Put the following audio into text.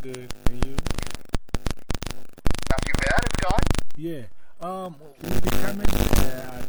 good. And you? Not too bad. It's gone. Yeah. Um, we determined that I,